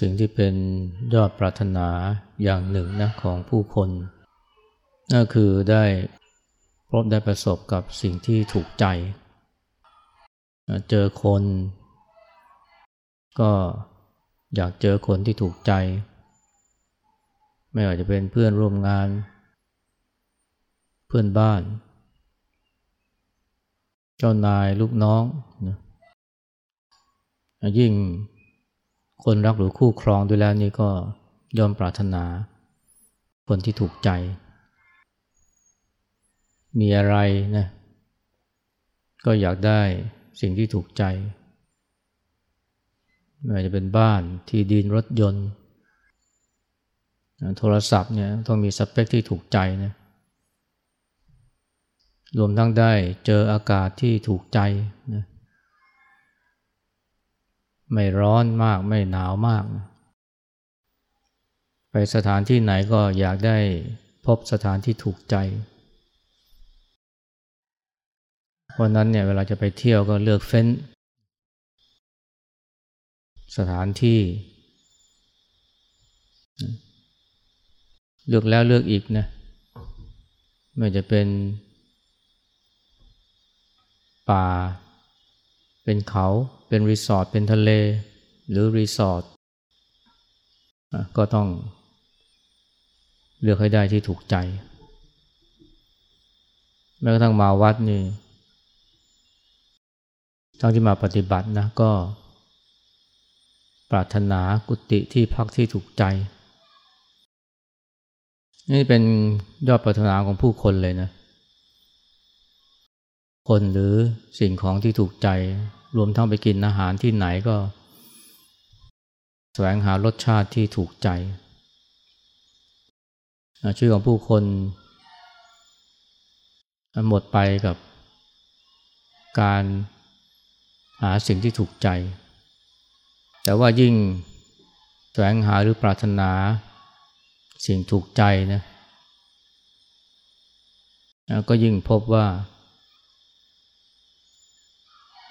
สิ่งที่เป็นยอดปรารถนาอย่างหนึ่งนะของผู้คนนั่นคือได้พบได้ประสบกับสิ่งที่ถูกใจ เจอคน ก็อยากเจอคนที่ถูกใจ ไม่ว่าจะเป็นเพื่อนร่วมงาน เพื่อนบ้าน เจ้านายลูกน้องนะยิ่ง คนรักหรือคู่ครองด้วยแล้วนี่ก็ยอมปรารถนา คนที่ถูกใจ มีอะไรนะก็อยากได้สิ่งที่ถูกใจไม่ว่าจะเป็นบ้านที่ดินรถยนต์ โทรศัพท์เนี่ยต้องมีสเปคที่ถูกใจนะรวมทั้งได้เจออากาศที่ถูกใจนะ ไม่ร้อนมากไม่หนาวมาก ไปสถานที่ไหนก็อยากได้พบสถานที่ถูกใจเพราะนั้นเนี่ยเวลาจะไปเที่ยวก็เลือกเฟ้น สถานที่ เลือกแล้วเลือกอีกนะไม่จะเป็นป่า เป็นเขา เป็นรีสอร์ท เป็นทะเล หรือรีสอร์ทก็ต้องเลือกให้ได้ที่ถูกใจ แม้กระทั่งมาวัดนี่ทั้งที่มาปฏิบัตินะก็ ปรารถนากุฏิที่พักที่ถูกใจ นี่เป็นยอดปรารถนาของผู้คนเลยนะ คนหรือสิ่งของที่ถูกใจ รวมทั้งไปกินอาหารที่ไหนก็ แสวงหารสชาติที่ถูกใจชีวิตของผู้คนหมดไปกับการหาสิ่งที่ถูกใจ แต่ว่ายิ่งแสวงหาหรือปรารถนาสิ่งถูกใจนะ ก็ยิ่งพบว่า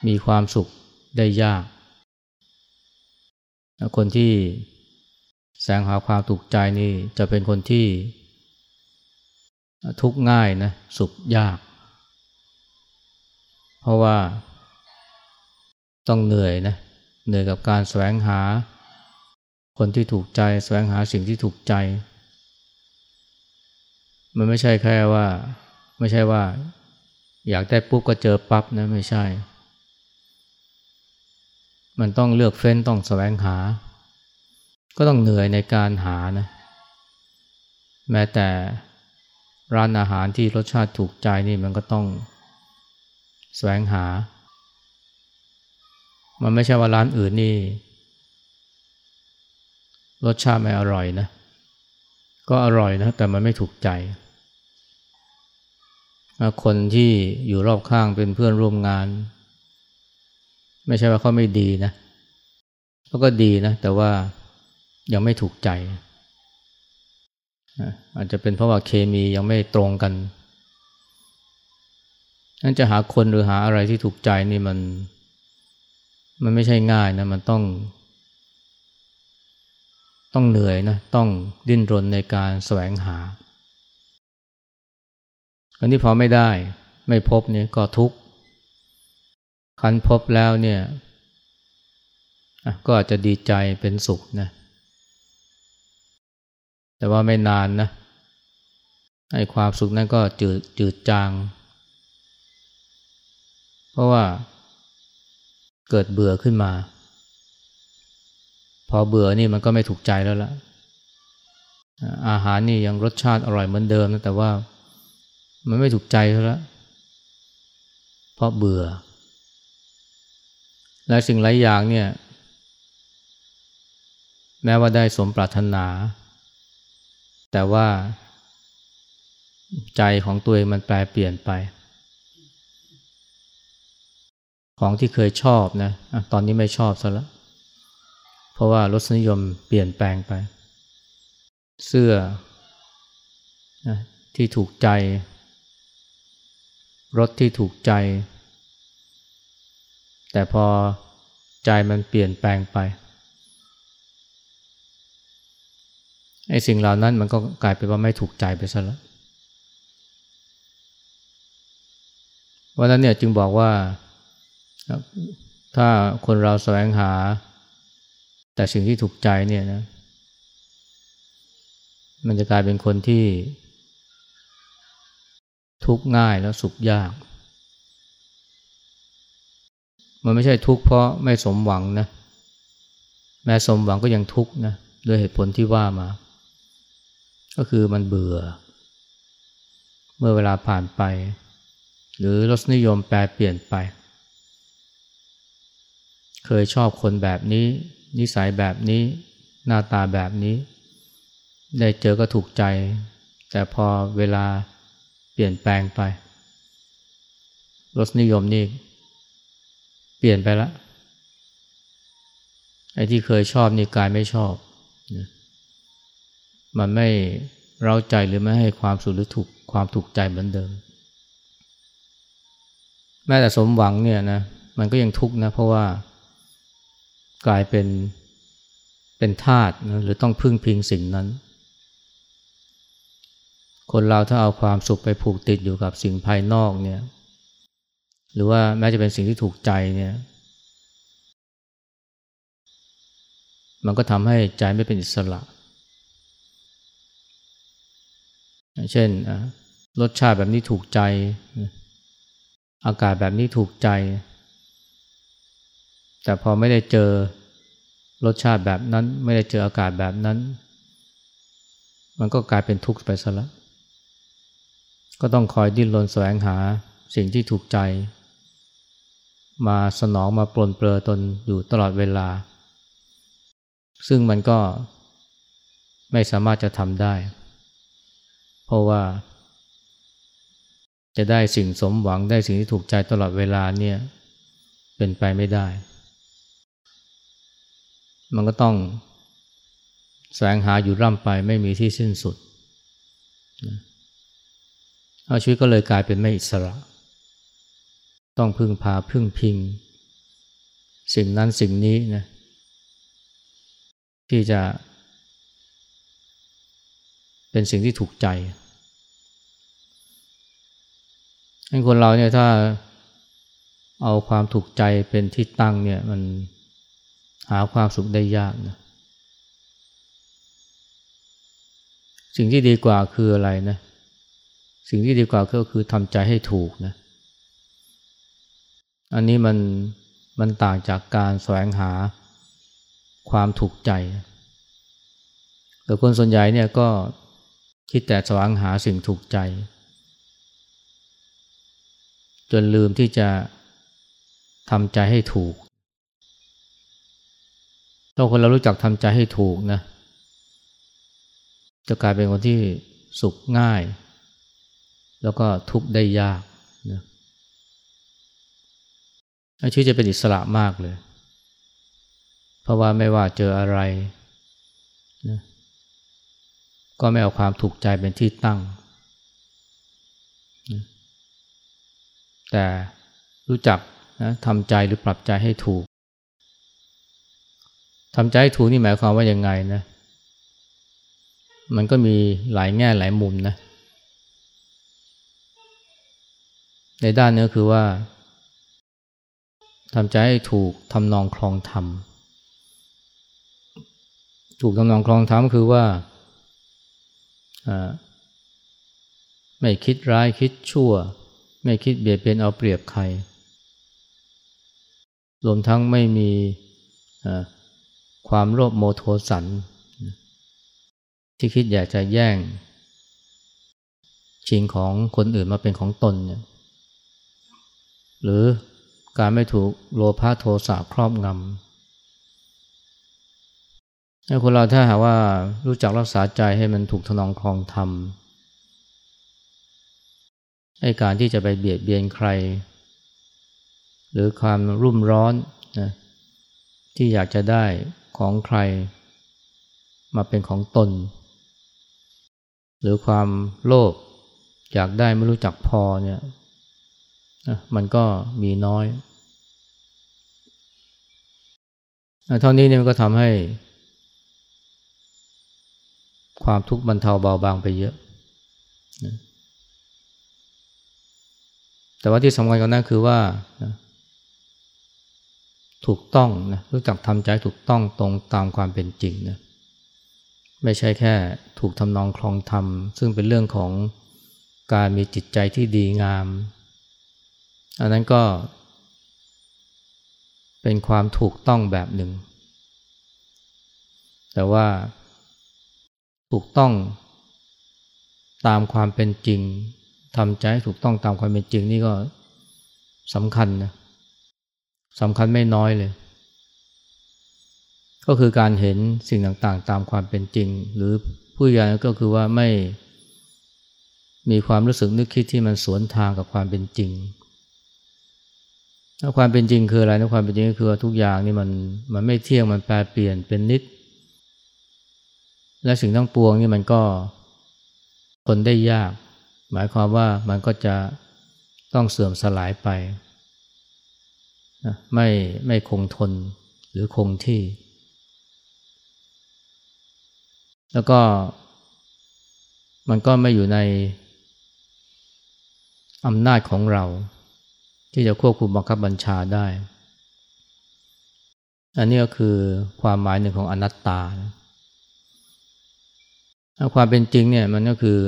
มีความสุขได้ยาก คนที่แสงหาความถูกใจนี่จะเป็นคนที่ทุกข์ง่ายนะสุขยาก เพราะว่าต้องเหนื่อยนะเหนื่อยกับการแสวงหา คนที่ถูกใจแสวงหาสิ่งที่ถูกใจ มันไม่ใช่แค่ว่า ไม่ใช่ว่า อยากได้ปุ๊บก็เจอปั๊บนะไม่ใช่ มันต้องเลือกเฟ้นต้องแสวงหา ก็ต้องเหนื่อยในการหานะ แม้แต่ร้านอาหารที่รสชาติถูกใจนี่มันก็ต้องแสวงหา มันไม่ใช่ว่าร้านอื่นนี่ รสชาติไม่อร่อยนะ ก็อร่อยนะ แต่มันไม่ถูกใจ คนที่อยู่รอบข้างเป็นเพื่อนร่วมงาน ไม่ใช่ว่าเขาไม่ดีนะเขาก็ดีนะ แต่ว่ายังไม่ถูกใจ อาจจะเป็นเพราะว่าเคมียังไม่ตรงกันนั่นจะหาคนหรือหาอะไรที่ถูกใจนี่มัน มันไม่ใช่ง่ายนะ มันต้อง ต้องเหนื่อยนะ ต้องดิ้นรนในการแสวงหาอันนี้พอไม่ได้ ไม่พบเนี่ยก็ทุกข์ คันพบแล้วเนี่ยก็อาจจะดีใจเป็นสุขนะ แต่ว่าไม่นานนะไอ้ความสุขนั้นก็จืดจืดจาง เพราะว่าเกิดเบื่อขึ้นมา พอเบื่อนี่มันก็ไม่ถูกใจแล้วล่ะอาหารนี่ยังรสชาติอร่อยเหมือนเดิมนะแต่ว่ามันไม่ถูกใจแล้วเพราะเบื่อ และสิ่งหลายอย่างเนี่ย แม้ว่าได้สมปรารถนา แต่ว่า ใจของตัวเองมันแปลเปลี่ยนไป ของที่เคยชอบนะะตอนนี้ไม่ชอบซะแล้วเพราะว่ารสนิยมเปลี่ยนแปลงไป เสื้อนะที่ถูกใจ รถที่ถูกใจ แต่พอใจมันเปลี่ยนแปลงไปไอ้สิ่งเหล่านั้นมันก็กลายเป็นว่าไม่ถูกใจไปซะแล้ววันนั้นเนี่ยจึงบอกว่า ถ้าคนเราแสวงหา แต่สิ่งที่ถูกใจเนี่ยนะ มันจะกลายเป็นคนที่ทุกข์ง่ายแล้วสุขยาก มันไม่ใช่ทุกข์เพราะไม่สมหวังนะ แม้สมหวังก็ยังทุกข์นะด้วยเหตุผลที่ว่ามา ก็คือมันเบื่อ เมื่อเวลาผ่านไป หรือรสนิยมแปลเปลี่ยนไป เคยชอบคนแบบนี้ นิสัยแบบนี้ หน้าตาแบบนี้ ได้เจอก็ถูกใจ แต่พอเวลาเปลี่ยนแปลงไป รสนิยมนี่ เปลี่ยนไปแล้วไอ้ที่เคยชอบนี่กลายไม่ชอบมันไม่เร้าใจหรือไม่ให้ความสุขหรือถูกความถูกใจเหมือนเดิม แม้แต่สมหวังเนี่ยนะมันก็ยังทุกข์นะเพราะว่ากลายเป็นเป็นทาสนะหรือต้องพึ่งพิงสิ่งนั้น คนเราถ้าเอาความสุขไปผูกติดอยู่กับสิ่งภายนอกเนี่ย หรือว่าแม้จะเป็นสิ่งที่ถูกใจเนี่ยมันก็ทำให้ใจไม่เป็นอิสระ เช่นรสชาติแบบนี้ถูกใจ อากาศแบบนี้ถูกใจ แต่พอไม่ได้เจอรสชาติแบบนั้น ไม่ได้เจออากาศแบบนั้น มันก็กลายเป็นทุกข์ไปซะแล้วก็ต้องคอยดิ้นรนแสวงหาสิ่งที่ถูกใจ มาสนองมาปลนเปลือตนอยู่ตลอดเวลา ซึ่งมันก็ไม่สามารถจะทำได้ เพราะว่า จะได้สิ่งสมหวังได้สิ่งที่ถูกใจตลอดเวลาเนี่ยเป็นไปไม่ได้ มันก็ต้องแสวงหาอยู่ร่ำไปไม่มีที่สิ้นสุดเอาชีวิตก็เลยกลายเป็นไม่อิสระ ต้องพึ่งพาพึ่งพิง สิ่งนั้นสิ่งนี้นะที่จะ เป็นสิ่งที่ถูกใจให้คนเราเนี่ยถ้าเอาความถูกใจเป็นที่ตั้งเนี่ยมันหาความสุขได้ยากนะสิ่งที่ดีกว่าคืออะไรนะสิ่งที่ดีกว่าก็คือทำใจให้ถูกนะ อันนี้มันมันต่างจากการแสวงหาความถูกใจ แต่คนส่วนใหญ่เนี่ยก็คิดแต่แสวงหาสิ่งถูกใจ จนลืมที่จะทำใจให้ถูก ถ้าคนเรารู้จักทำใจให้ถูกนะ จะกลายเป็นคนที่สุขง่าย แล้วก็ทุกข์ได้ยากนะ ชีวิตจะเป็นอิสระมากเลย เพราะว่าไม่ว่าเจออะไรนะก็ไม่เอาความถูกใจเป็นที่ตั้งแต่รู้จักนะทำใจหรือปรับใจให้ถูกทำใจให้ถูกนี่หมายความว่ายังไงนะมันก็มีหลายแง่หลายมุมนะในด้านนี้คือว่า ทำใจให้ถูกทำนองคลองธรรม ถูกทำนองคลองธรรมคือว่า ไม่คิดร้ายคิดชั่ว ไม่คิดเบียดเบียนเอาเปรียบใคร รวมทั้งไม่มีความโลภโมโทสัน ที่คิดอยากจะแย่ง ชิงของคนอื่นมาเป็นของตนเนี่ยหรือ การไม่ถูกโลภะโทสะครอบงำให้คนเราถ้าหากว่ารู้จักรักษาใจให้มันถูกทนองครองธรรมให้การที่จะไปเบียดเบียนใคร หรือความรุ่มร้อนนะที่อยากจะได้ของใคร มาเป็นของตน หรือความโลภอยากได้ไม่รู้จักพอเนี่ย มันก็มีน้อยเท่านี้เนี่ยมันก็ทำให้ ความทุกข์บรรเทาเบาบางไปเยอะ แต่ว่าที่สำคัญกว่านั้นคือว่า ถูกต้องนะรู้จักทำใจถูกต้องตรงตามความเป็นจริงนะไม่ใช่แค่ถูกทำนองคลองธรรม ซึ่งเป็นเรื่องของการมีจิตใจที่ดีงาม อันนั้นก็ เป็นความถูกต้องแบบหนึ่ง แต่ว่าถูกต้องตามความเป็นจริงทำใจถูกต้องตามความเป็นจริงนี่ก็สำคัญนะสำคัญไม่น้อยเลย ก็คือการเห็นสิ่งต่างๆ ตามความเป็นจริง หรือผู้ใหญ่ก็คือว่าไม่มีความรู้สึกนึกคิดที่มันสวนทางกับความเป็นจริง แล้วความเป็นจริงคืออะไรนะความเป็นจริงก็คือว่าทุกอย่างนี่มันมันไม่เที่ยงมันแปรเปลี่ยนเป็นนิด และสิ่งทั้งปวงนี่มันก็ทนได้ยาก หมายความว่ามันก็จะต้องเสื่อมสลายไปนะไม่ไม่คงทนหรือคงที่ แล้วก็มันก็ไม่อยู่ในอำนาจของเรา ที่จะควบคุมบังคับบัญชาได้ อันนี้ก็คือความหมายหนึ่งของอนัตตาความเป็นจริงเนี่ยมันก็คือ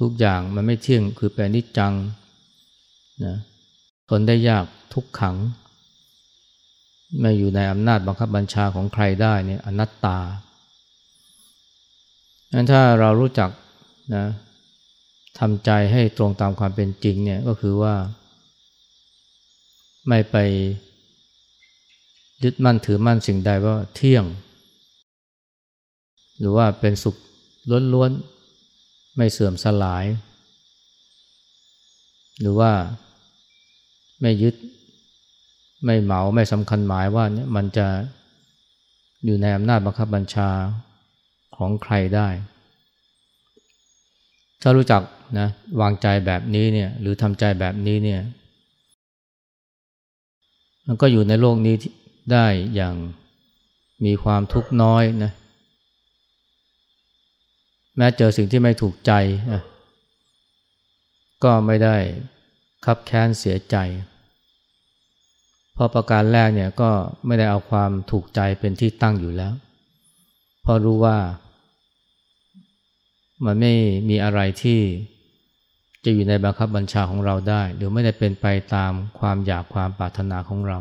ทุกอย่างมันไม่เที่ยงคือแปรนิจจังนะทนได้ยากทุกขังไม่อยู่ในอำนาจบังคับบัญชาของใครได้เนี่ยอนัตตางั้นถ้าเรารู้จักนะทำใจให้ตรงตามความเป็นจริงเนี่ยก็คือว่า ไม่ไปยึดมั่นถือมั่นสิ่งใดว่าเที่ยง หรือว่าเป็นสุขล้วนๆ ไม่เสื่อมสลาย หรือว่าไม่ยึดไม่เหมาไม่สำคัญหมายว่าเนี่ยมันจะอยู่ในอำนาจบังคับบัญชาของใครได้ ถ้ารู้จักนะวางใจแบบนี้เนี่ยหรือทำใจแบบนี้เนี่ย มันก็อยู่ในโลกนี้ได้อย่างมีความทุกข์น้อยนะแม้เจอสิ่งที่ไม่ถูกใจนะก็ไม่ได้คับแค้นเสียใจเพราะประการแรกเนี่ยก็ไม่ได้เอาความถูกใจเป็นที่ตั้งอยู่แล้ว เพราะรู้ว่า มันไม่มีอะไรที่ จะอยู่ในบังคับบัญชาของเราได้ หรือไม่ได้เป็นไปตามความอยากความปรารถนาของเรา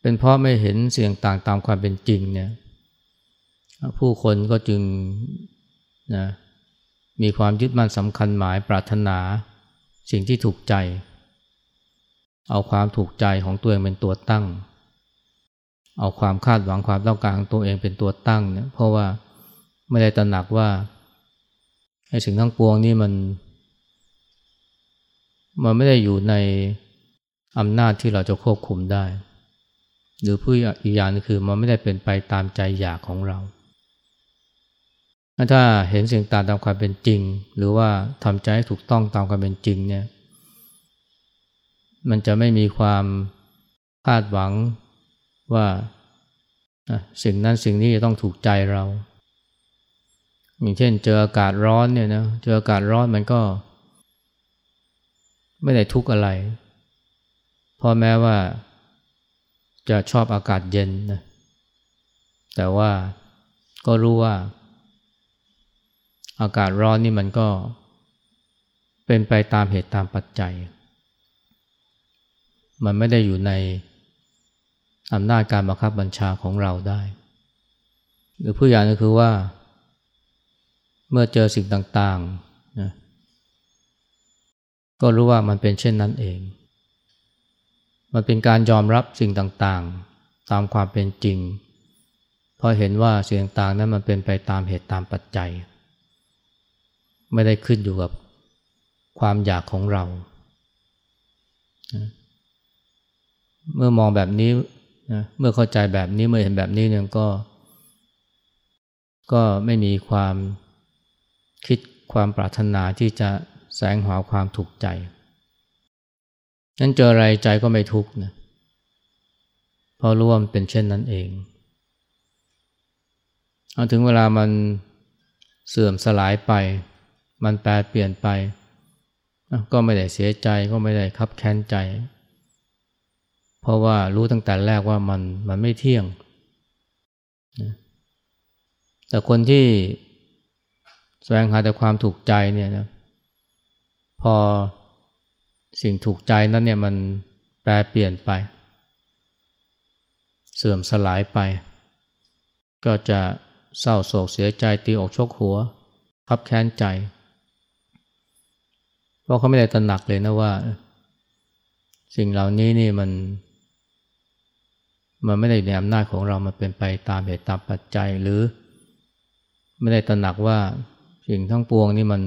เป็นเพราะไม่เห็นเสียงต่างตามความเป็นจริงเนี่ยผู้คนก็จึงนะมีความยึดมั่นสำคัญหมายปรารถนาสิ่งที่ถูกใจ เอาความถูกใจของตัวเองเป็นตัวตั้ง เอาความคาดหวังความต้องการของตัวเองเป็นตัวตั้งเนี่ยเพราะว่าไม่ได้ตระหนักว่า ไอ้สิ่งทั้งปวงนี่มัน มันไม่ได้อยู่ในอำนาจที่เราจะควบคุมได้ หรือผู้อีกอย่างนึงคือมันไม่ได้เป็นไปตามใจอยากของเรา ถ้าเห็นสิ่งต่างตามความเป็นจริง หรือว่าทำใจให้ถูกต้องตามความเป็นจริงเนี่ย มันจะไม่มีความคาดหวังว่าสิ่งนั้นสิ่งนี้จะต้องถูกใจเรา อย่างเช่น เจออากาศร้อนเนี่ยนะเจออากาศร้อนมันก็ ไม่ได้ทุกข์อะไรเพราะแม้ว่าจะชอบอากาศเย็นนะแต่ว่าก็รู้ว่า อากาศร้อนนี่มันก็ เป็นไปตามเหตุตามปัจจัย มันไม่ได้อยู่ในอำนาจการบังคับบัญชาของเราได้ หรือผู้อย่างก็คือว่า เมื่อเจอสิ่งต่างๆนะก็รู้ว่ามันเป็นเช่นนั้นเอง มันเป็นการยอมรับสิ่งต่างๆ ตามความเป็นจริง เพราะเห็นว่าสิ่งต่างๆนั้นมันเป็นไปตามเหตุตามปัจจัย ไม่ได้ขึ้นอยู่กับความอยากของเรา เมื่อมองแบบนี้นะเมื่อเข้าใจแบบนี้เมื่อเห็นแบบนี้เนี่ยก็ ก็ไม่มีความ คิดความปรารถนาที่จะแสงหาความถูกใจ นั้นเจออะไรใจก็ไม่ทุกข์นะเพราะรู้ว่ามันเป็นเช่นนั้นเองถึงเวลามันเสื่อมสลายไป มันแปรเปลี่ยนไป ก็ไม่ได้เสียใจก็ไม่ได้คับแค้นใจ เพราะว่ารู้ตั้งแต่แรกว่ามันมันไม่เที่ยง แต่คนที่ แสวงหาแต่ความถูกใจเนี่ยนะพอสิ่งถูกใจนั้นเนี่ยมันแปรเปลี่ยนไป เสื่อมสลายไป ก็จะเศร้าโศกเสียใจตีอกชกหัวพับแค้นใจ เพราะเขาไม่ได้ตระหนักเลยนะว่า สิ่งเหล่านี้นี่มัน มันไม่ได้ในอำนาจของเรา มันเป็นไปตามเหตุตามปัจจัยหรือ ไม่ได้ตระหนักว่า สิ่งทั้งปวงนี่มัน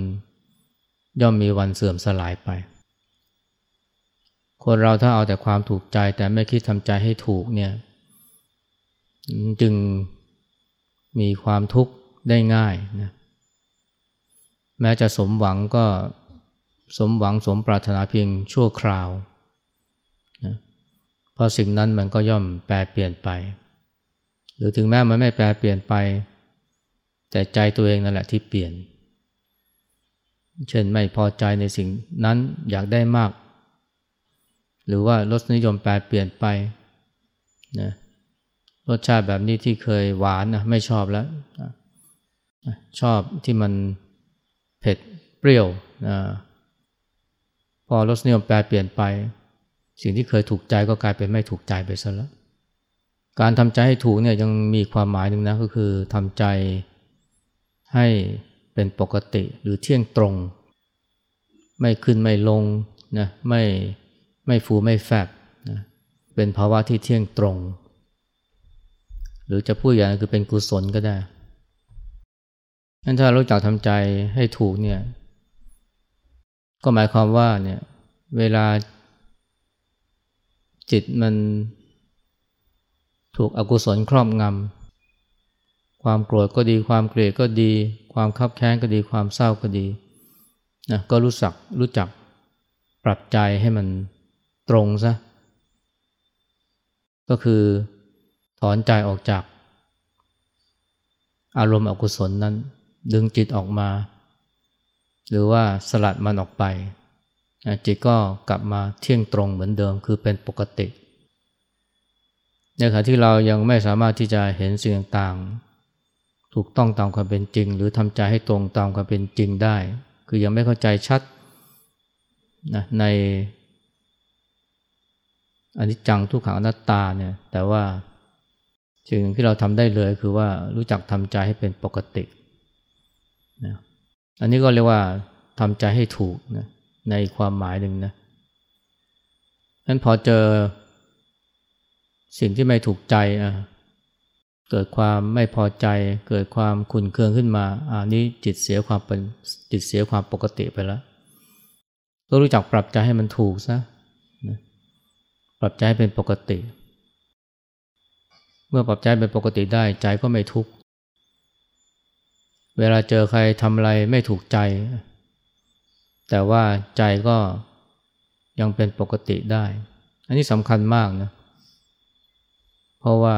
ย่อมมีวันเสื่อมสลายไป คนเราถ้าเอาแต่ความถูกใจแต่ไม่คิดทำใจให้ถูกเนี่ยจึงมีความทุกข์ได้ง่ายนะแม้จะสมหวังก็สมหวังสมปรารถนาเพียงชั่วคราวนะเพราะสิ่งนั้นมันก็ย่อมแปรเปลี่ยนไป หรือถึงแม้มันไม่แปรเปลี่ยนไป แต่ใจตัวเองนั่นแหละที่เปลี่ยน เช่นไม่พอใจในสิ่งนั้นอยากได้มาก หรือว่ารสนิยมแปรเปลี่ยนไปนะรสชาติแบบนี้ที่เคยหวานนะไม่ชอบแล้ว ชอบที่มันเผ็ดเปรี้ยวนะพอรสนิยมแปลเปลี่ยนไป สิ่งที่เคยถูกใจก็กลายเป็นไม่ถูกใจไปซะแล้ว การทำใจให้ถูกเนี่ยยังมีความหมายหนึ่งนะก็คือทำใจให้ เป็นปกติหรือเที่ยงตรง ไม่ขึ้นไม่ลงนะไม่ไม่ฟูไม่แฟบนะเป็นภาวะที่เที่ยงตรง หรือจะพูดอย่างคือเป็นกุศลก็ได้นั้นถ้ารู้จักทำใจให้ถูกเนี่ย ก็หมายความว่าเนี่ยเวลาจิตมันถูกอกุศลครอบงำ ความโกรธก็ดี ความเกลียดก็ดี ความคับแค้นก็ดี ความเศร้าก็ดีนะก็รู้สักรู้จักปรับใจให้มันตรงซะก็คือถอนใจออกจาก อารมณ์อกุศลนั้น ดึงจิตออกมา หรือว่าสลัดมันออกไป จิตก็กลับมาเที่ยงตรงเหมือนเดิมคือเป็นปกติในขณะที่เรายังไม่สามารถที่จะเห็นสิ่งต่าง ถูกต้องตามความเป็นจริง หรือทำใจให้ตรงตามความเป็นจริงได้ คือยังไม่เข้าใจชัดนะในอันิจจังทุกขังอนัตตาเนี่ยแต่ว่าสิ่งที่เราทำได้เลยคือว่ารู้จักทำใจให้เป็นปกตินะอันนี้ก็เรียกว่าทำใจให้ถูกนะในความหมายหนึ่งนะนั้นพอเจอสิ่งที่ไม่ถูกใจอะ เกิดความไม่พอใจ เกิดความขุนเคืองขึ้นมาอ่านี้จิตเสียความเป็นจิตเสียความปกติไปแล้วก็รู้จักปรับใจให้มันถูกซะนะปรับใจให้เป็นปกติ เมื่อปรับใจเป็นปกติได้ใจก็ไม่ทุกข์เวลาเจอใครทำอะไรไม่ถูกใจ แต่ว่าใจก็ยังเป็นปกติได้ อันนี้สำคัญมากนะเพราะว่า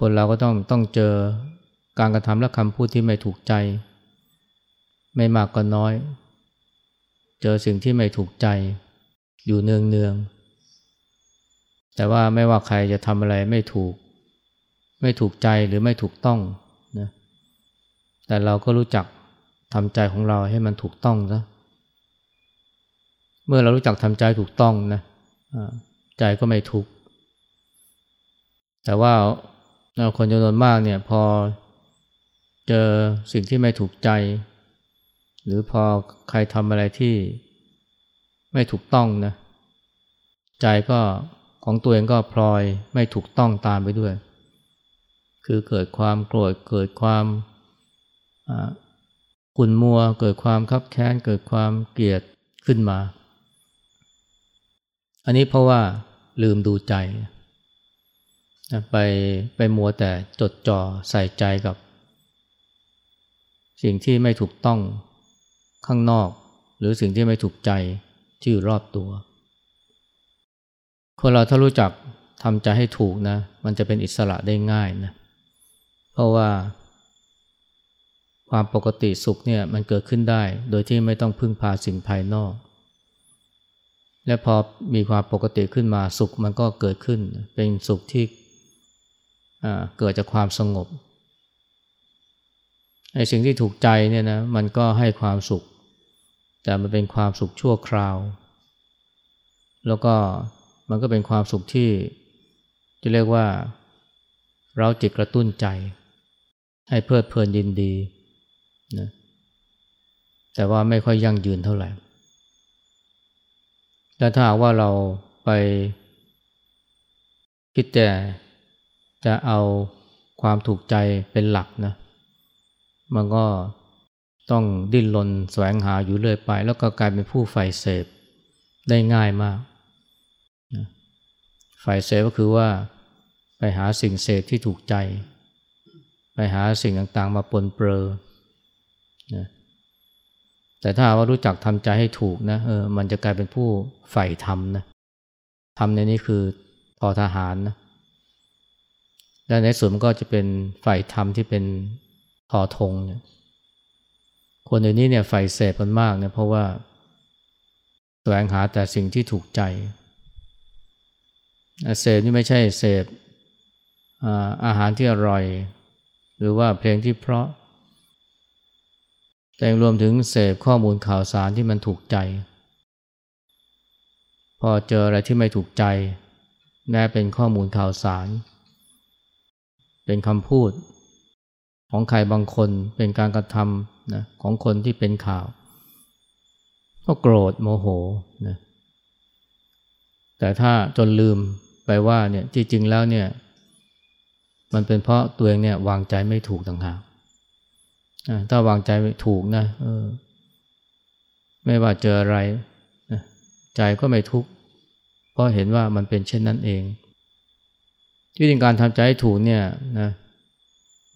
คนเราก็ต้องต้องเจอการกระทำและคำพูดที่ไม่ถูกใจ ไม่มากก็น้อย เจอสิ่งที่ไม่ถูกใจ อยู่เนืองเนืองแต่ว่าไม่ว่าใครจะทำอะไรไม่ถูก ไม่ถูกใจหรือไม่ถูกต้องนะแต่เราก็รู้จักทำใจของเราให้มันถูกต้องซะเมื่อเรารู้จักทำใจถูกต้องนะใจก็ไม่ทุกข์แต่ว่า คนจำนวนมากเนี่ยพอเจอสิ่งที่ไม่ถูกใจ หรือพอใครทำอะไรที่ไม่ถูกต้องนะใจก็ของตัวเองก็พลอยไม่ถูกต้องตามไปด้วย คือเกิดความโกรธเกิดความขุ่นมัว เกิดความคับแค้น เกิดความเกลียดขึ้นมา อันนี้เพราะว่าลืมดูใจ ไปไปมัวแต่จดจ่อใส่ใจกับ สิ่งที่ไม่ถูกต้องข้างนอก หรือสิ่งที่ไม่ถูกใจที่อยู่รอบตัว คนเราถ้ารู้จักทำใจให้ถูกนะ มันจะเป็นอิสระได้ง่ายนะเพราะว่า ความปกติสุขเนี่ยมันเกิดขึ้นได้ โดยที่ไม่ต้องพึ่งพาสิ่งภายนอก และพอมีความปกติขึ้นมาสุขมันก็เกิดขึ้น เป็นสุขที่ เกิดจากความสงบไอ้สิ่งที่ถูกใจเนี่ยนะมันก็ให้ความสุข แต่มันเป็นความสุขชั่วคราว แล้วก็มันก็เป็นความสุขที่จะเรียกว่า เราจิตกระตุ้นใจ ให้เพลิดเพลินยินดีนะแต่ว่าไม่ค่อยยั่งยืนเท่าไหร่ และถ้าหากว่าเราไปคิดแต่ จะเอาความถูกใจเป็นหลักนะมันก็ต้องดิ้นรนแสวงหาอยู่เรื่อยไป แล้วก็กลายเป็นผู้ใฝ่เสพได้ง่ายมากฝ่ายเสพก็คือว่าไปหาสิ่งเสพที่ถูกใจ ไปหาสิ่งต่างๆ มาปนเปื้อนะแต่ถ้าว่ารู้จักทำใจให้ถูกนะเออมันจะกลายเป็นผู้ใฝ่ธรรมนะธรรมในนี้คือพอทหารนะ และในส่วนมันก็จะเป็นฝ่ายธรรมที่เป็นทอทงเนี่ยคนในนี้เนี่ยใฝ่เสพกันมากเนี่ยเพราะว่าแสวงหาแต่สิ่งที่ถูกใจเสพนี่ไม่ใช่เสพอาหารที่อร่อย หรือว่าเพลงที่เพราะ แต่รวมถึงเสพข้อมูลข่าวสารที่มันถูกใจ พอเจออะไรที่ไม่ถูกใจแม้เป็นข้อมูลข่าวสาร เป็นคำพูด ของใครบางคนเป็นการกระทำนะของคนที่เป็นข่าว ก็โกรธโมโหนะแต่ถ้าจนลืมไปว่าเนี่ยที่จริงแล้วเนี่ย มันเป็นเพราะตัวเองเนี่ยวางใจไม่ถูกต่างหากถ้าวางใจถูกนะออ ไม่ว่าเจออะไรใจก็ไม่ทุกข์เพราะเห็นว่ามันเป็นเช่นนั้นเอง ที่จริงการทำใจให้ถูกเนี่ยนะ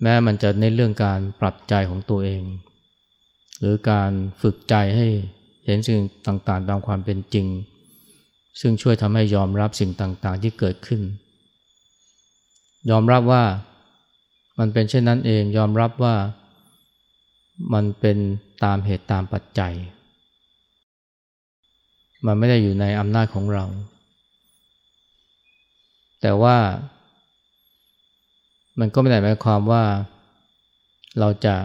แม้มันจะในเรื่องการปรับใจของตัวเอง หรือการฝึกใจให้เห็นสิ่งต่างๆ ตามความเป็นจริง ซึ่งช่วยทำให้ยอมรับสิ่งต่างๆ ที่เกิดขึ้น ยอมรับว่ามันเป็นเช่นนั้นเองยอมรับว่ามันเป็นตามเหตุตามปัจจัย มันไม่ได้อยู่ในอำนาจของเรา แต่ว่า มันก็ไม่ได้หมายความว่าเราจะ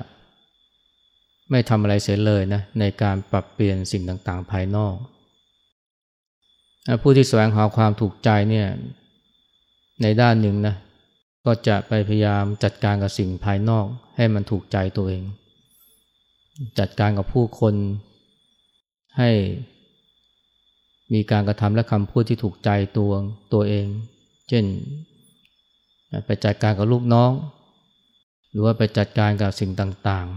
ไม่ทำอะไรเสียเลยนะในการปรับเปลี่ยนสิ่งต่างๆ ภายนอก ผู้ที่แสวงหาความถูกใจเนี่ยในด้านหนึ่งนะก็จะไปพยายามจัดการกับสิ่งภายนอกให้มันถูกใจตัวเอง จัดการกับผู้คนให้มีการกระทำและคำพูดที่ถูกใจตัวตัวเอง เช่น ไปจัดการกับลูกน้อง หรือว่าไปจัดการกับสิ่งต่าง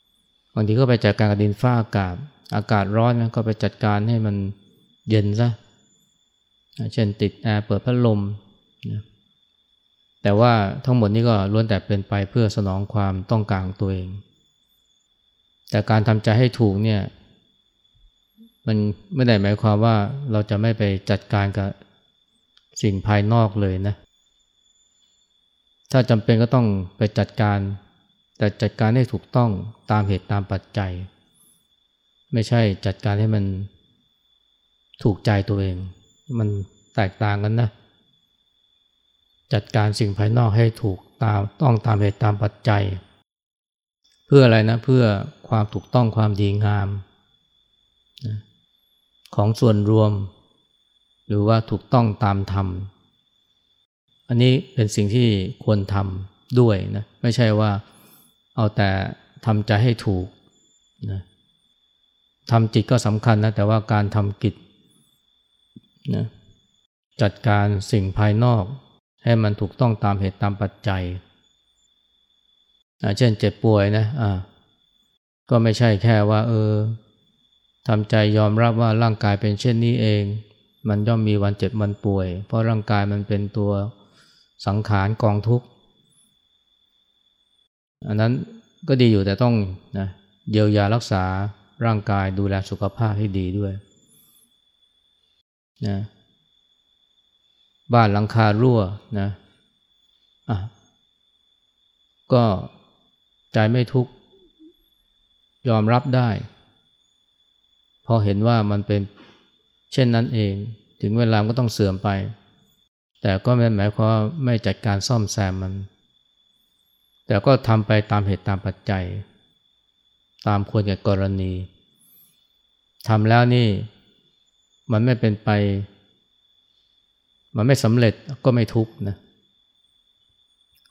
ๆ บางทีก็ไปจัดการกับดินฟ้าอากาศ อากาศร้อนนะก็ไปจัดการให้มันเย็นซะ เช่นติดแอร์เปิดพัดลมนะแต่ว่าทั้งหมดนี้ก็ล้วนแต่เป็นไปเพื่อสนองความต้องการของตัวเอง แต่การทำใจให้ถูกเนี่ย มันไม่ได้หมายความว่าเราจะไม่ไปจัดการกับสิ่งภายนอกเลยนะ ถ้าจำเป็นก็ต้องไปจัดการ แต่จัดการให้ถูกต้องตามเหตุตามปัจจัย ไม่ใช่จัดการให้มันถูกใจตัวเอง มันแตกต่างกันนะ จัดการสิ่งภายนอกให้ถูกตามต้องตามเหตุตามปัจจัย เพื่ออะไรนะเพื่อความถูกต้องความดีงามของส่วนรวม หรือว่าถูกต้องตามธรรม อันนี้เป็นสิ่งที่ควรทำด้วยนะไม่ใช่ว่าเอาแต่ทำใจให้ถูกนะทำจิตก็สำคัญนะแต่ว่าการทำกิจนะจัดการสิ่งภายนอก ให้มันถูกต้องตามเหตุตามปัจจัยเช่นเจ็บป่วยนะะก็ไม่ใช่แค่ว่าเออทำใจยอมรับว่าร่างกายเป็นเช่นนี้เอง มันย่อมมีวันเจ็บมันป่วย เพราะร่างกายมันเป็นตัว สังขารกองทุกข์อันนั้นก็ดีอยู่แต่ต้องนะเยียวยารักษาร่างกายดูแลสุขภาพให้ดีด้วยนะบ้านหลังคารั่วนะอะก็ใจไม่ทุกข์ยอมรับได้ พอเห็นว่ามันเป็นเช่นนั้นเอง ถึงเวลาก็ต้องเสื่อมไป แต่ก็ไม่หมายความว่าไม่จัดการซ่อมแซมมัน แต่ก็ทำไปตามเหตุตามปัจจัย ตามควรแก่กรณีทำแล้วนี่มันไม่เป็นไป มันไม่สำเร็จก็ไม่ทุกข์นะ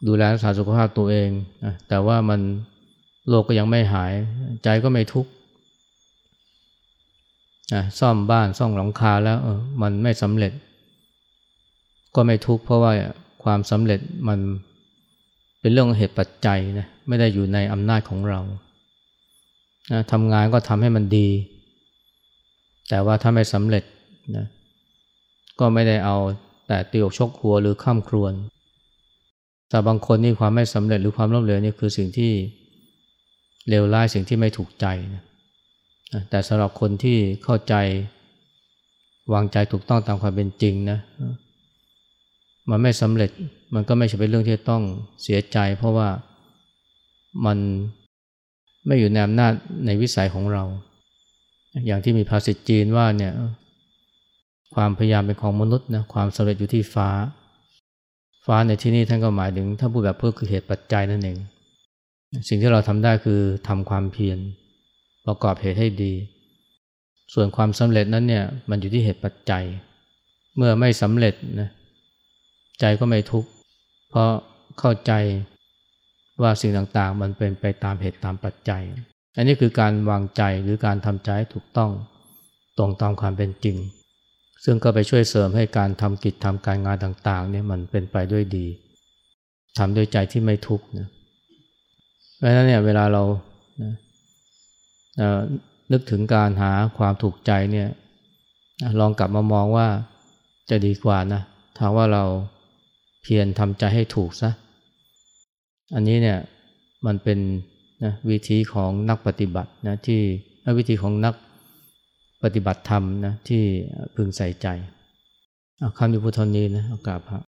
ดูแลรักษาสุขภาพตัวเองนะแต่ว่ามันโรคกก็ยังไม่หาย ใจก็ไม่ทุกข์นะซ่อมบ้านซ่อมหลังคาแล้วมันไม่สำเร็จ ก็ไม่ทุกข์เพราะว่าความสำเร็จมันเป็นเรื่องเหตุปัจจัยนะไม่ได้อยู่ในอำนาจของเรานะทำงานก็ทำให้มันดี แต่ว่าถ้าไม่สำเร็จนะก็ไม่ได้เอาแต่ตีอกชกหัวหรือข้ามครวนแต่บางคนนี่ความไม่สำเร็จหรือความล้มเหลวนี่คือสิ่งที่เลวร้ายสิ่งที่ไม่ถูกใจนะแต่สำหรับคนที่เข้าใจวางใจถูกต้องตามความเป็นจริงนะ มันไม่สำเร็จมันก็ไม่ใช่เป็นเรื่องที่ต้องเสียใจ เพราะว่ามันไม่อยู่ในอำนาจในวิสัยของเรา อย่างที่มีภาษิตจีนว่าเนี่ยความพยายามเป็นของมนุษย์นะความสำเร็จอยู่ที่ฟ้า ฟ้าในที่นี้ท่านก็หมายถึง ถ้าพูดแบบเพื่อคือเหตุปัจจัยนั่นเอง สิ่งที่เราทำได้คือทำความเพียรประกอบเหตุให้ดี ส่วนความสำเร็จนั้นเนี่ยมันอยู่ที่เหตุปัจจัย เมื่อไม่สำเร็จนะ ใจก็ไม่ทุกข์เพราะเข้าใจว่าสิ่งต่างๆ มันเป็นไปตามเหตุตามปัจจัย อันนี้คือการวางใจหรือการทำใจถูกต้องตรงตามความเป็นจริง ซึ่งก็ไปช่วยเสริมให้การทำกิจทำการงานต่างๆเนี่ยมันเป็นไปด้วยดีทำด้วยใจที่ไม่ทุกข์นะเพราะฉะนั้นเนี่ยเวลาเรานะนึกถึงการหาความถูกใจเนี่ยลองกลับมามองว่าจะดีกว่านะถ้าว่าเรา พียรทำใจให้ถูกซะ อันนี้เนี่ยมันเป็นนะวิธีของนักปฏิบัตินะที่วิธีของนักปฏิบัติธรรมนะที่พึงใส่ใจคำยุพุทธนี้นะอากาศพระ